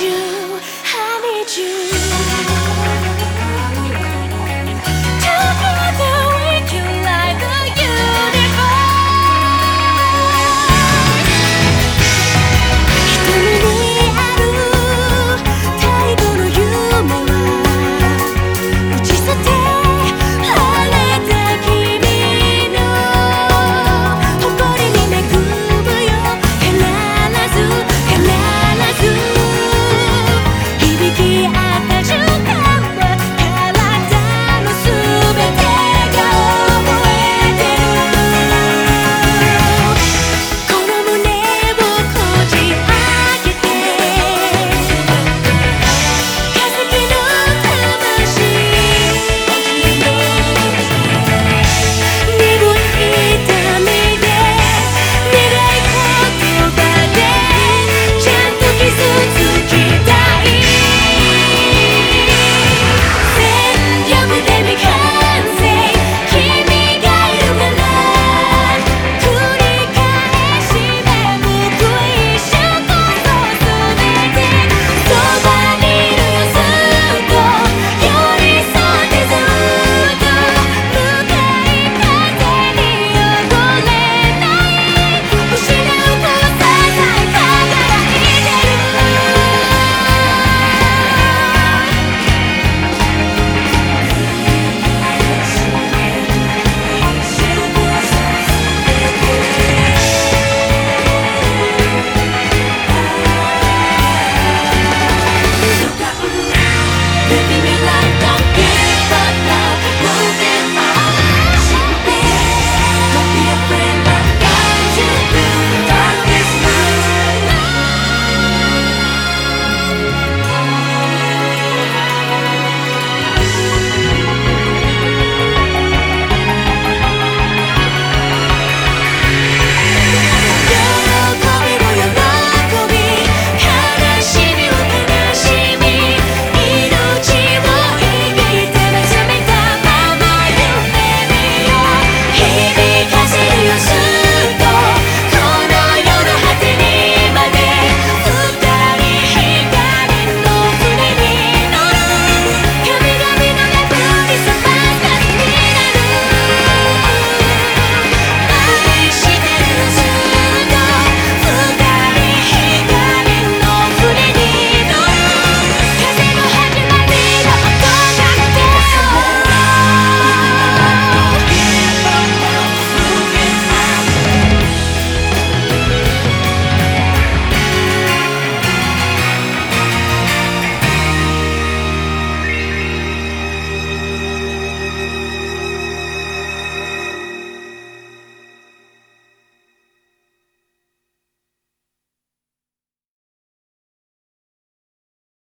you.